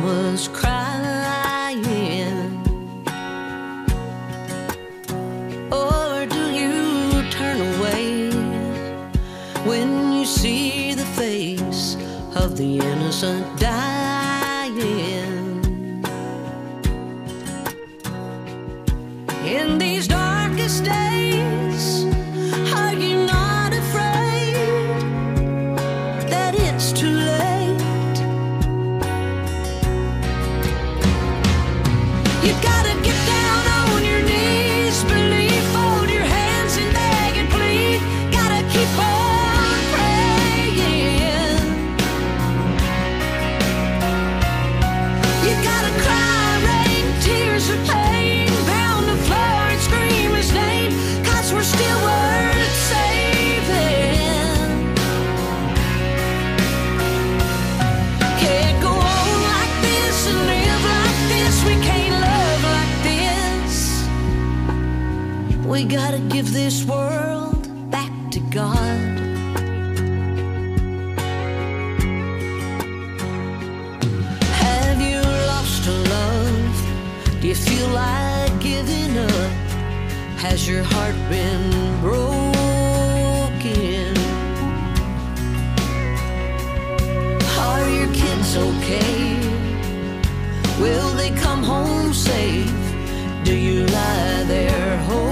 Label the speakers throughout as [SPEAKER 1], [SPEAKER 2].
[SPEAKER 1] was crying. Or do you turn away When you see the face of the innocent dying? In these darkest days We gotta give this world back to God. Have you lost a love? Do you feel like giving up? Has your heart been broken? Are your kids okay? Will they come home safe? Do you lie there hoping?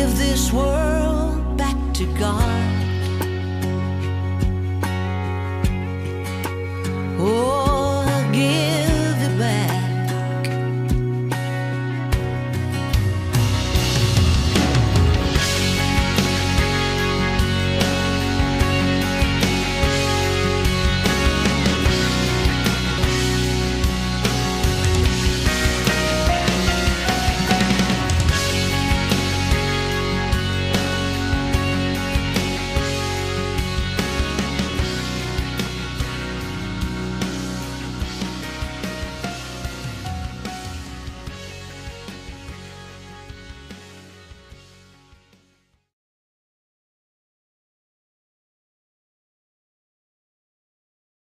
[SPEAKER 1] give this world back to God. Oh.